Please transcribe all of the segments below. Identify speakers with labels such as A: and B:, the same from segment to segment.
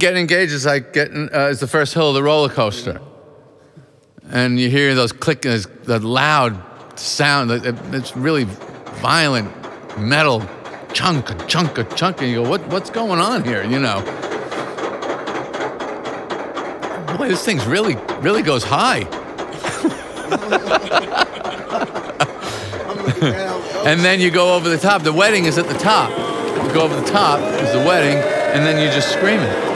A: Getting engaged is like getting uh, is the first hill of the roller coaster, and you hear those click, the loud sound. It's really violent metal chunk, chunk, chunk, and you go, what, what's going on here? You know. Boy, this thing's really, really goes high. and then you go over the top. The wedding is at the top. You go over the top is the wedding, and then you're just screaming.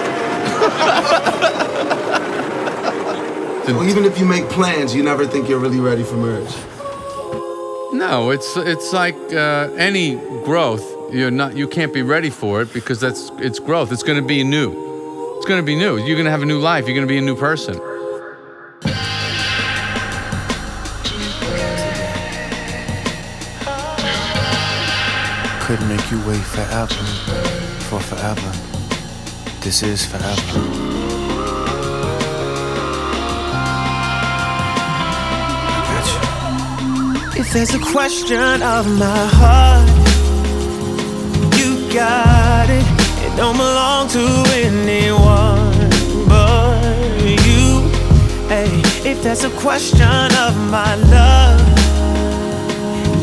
B: Well, even if you make plans, you never think you're really ready for marriage.
A: No, it's it's like uh, any growth. You're not you can't be ready for it because that's it's growth. It's going to be new. It's going to be new. You're going to have a new life. You're going to be a new person.
C: Couldn't make you wait forever for forever. This is forever. If there's a question of my heart, you got it. It don't belong to anyone but you. Hey, if there's a question of my love,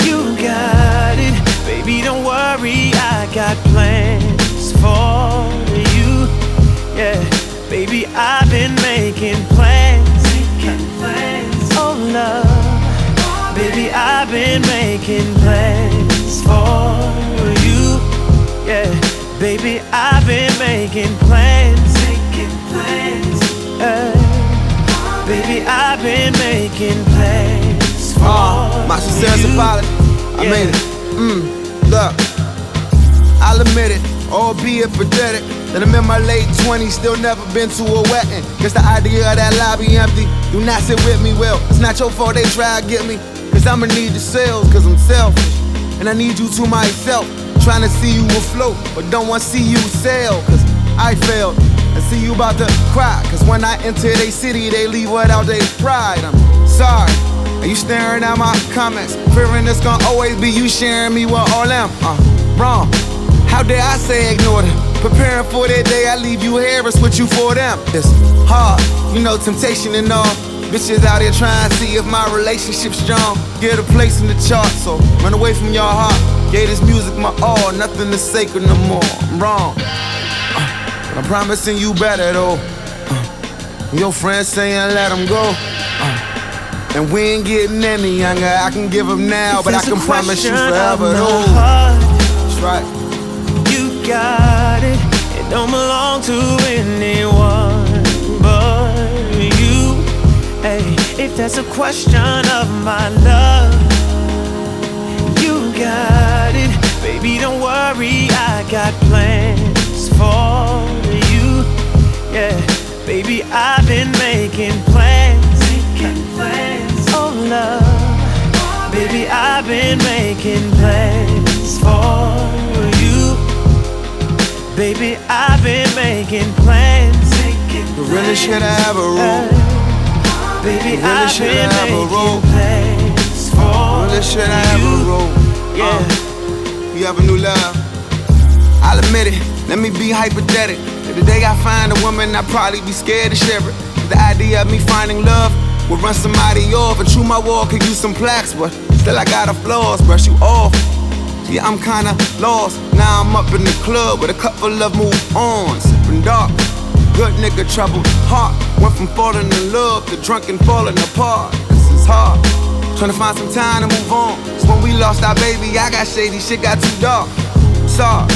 C: you got it. Baby, don't worry, I got plans. Yeah, baby, I've been making plans. Making plans. Oh, love. Baby, I've been making plans for you. Yeah, baby, I've been making plans. Making plans. Uh, baby, I've been making plans for uh,
B: my success sincerest apology. I yeah. made it. Mm, look, I'll admit it, albeit pathetic. That I'm in my late 20s, still never been to a wedding. Guess the idea of that lobby empty. Do not sit with me, well, it's not your fault they try to get me. Cause I'ma need the sales, cause I'm selfish. And I need you to myself. Trying to see you afloat, but don't wanna see you sail. Cause I failed. I see you about to cry. Cause when I enter they city, they leave without their pride. I'm sorry. Are you staring at my comments? Fearing it's gonna always be you sharing me with all them. Uh, wrong. How dare I say ignore them? Preparing for that day, I leave you here, it's what you for them. It's hard, you know, temptation and all. Bitches out here trying to see if my relationship's strong. Get a place in the chart, so run away from your heart. Gave this music my all, nothing is sacred no more. I'm wrong. Uh, I'm promising you better though. Uh, your friends saying let them go. Uh, and we ain't getting any younger. I can give them now,
C: if
B: but I can promise you forever
C: though.
B: That's right.
C: Got it. It don't belong to anyone. But you. Hey, if that's a question of my love, you got it. Baby, don't worry, I got plans for you. Yeah, baby, I've been making plans. Making plans. Oh, love. Baby, I've been making plans for you. Baby, I've been making plans. Making
B: plans. Really should I have a room?
C: Baby, really I've should been have a role.
B: Really should I have a role. Yeah. Uh, you have a new love. I'll admit it. Let me be hypothetical. If the day I find a woman, I'd probably be scared to share it. The idea of me finding love would run somebody off. And true, my wall could use some plaques, but still I got a flaws. Brush you off. Yeah, I'm kinda lost. Now I'm up in the club with a couple of move ons. Sipping dark. Good nigga, troubled heart. Went from falling in love to drunk and falling apart. This is hard. Trying to find some time to move on. It's when we lost our baby, I got shady, shit got too dark. sorry.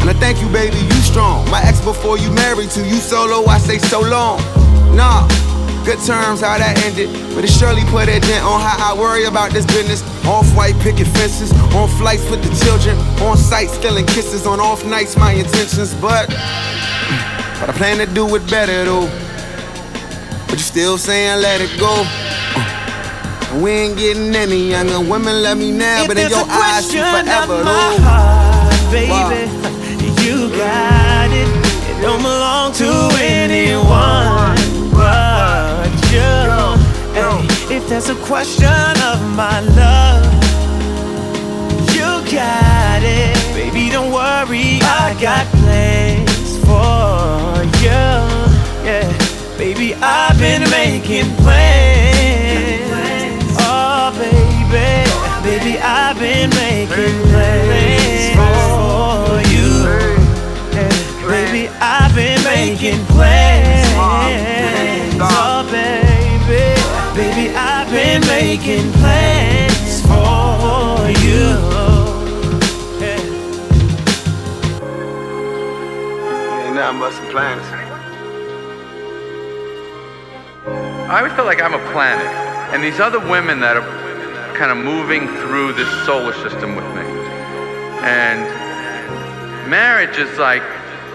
B: And I thank you, baby, you strong. My ex before you married to you solo, I say so long. Nah, good terms, how that ended. But it surely put a dent on how I worry about this business. Off white picket fences, on flights with the children, on site stealing kisses, on off nights, my intentions. But but I plan to do it better though. But you still saying let it go. Uh, we ain't getting any younger. Women love me now,
C: if
B: but in your eyes, you forever though.
C: Heart, baby, wow. a question of my love. You got it, baby. Don't worry, I got plans for you. Yeah, baby, I've been making plans. Oh, baby, baby, I've been making plans for you. Yeah, baby, I've been making plans. Making plans for you.
B: Ain't nothing but some plans.
A: I always feel like I'm a planet, and these other women that are kind of moving through this solar system with me. And marriage is like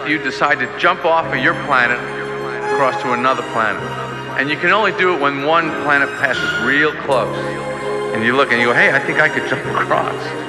A: you decide to jump off of your planet across to another planet. And you can only do it when one planet passes real close. And you look and you go, hey, I think I could jump across.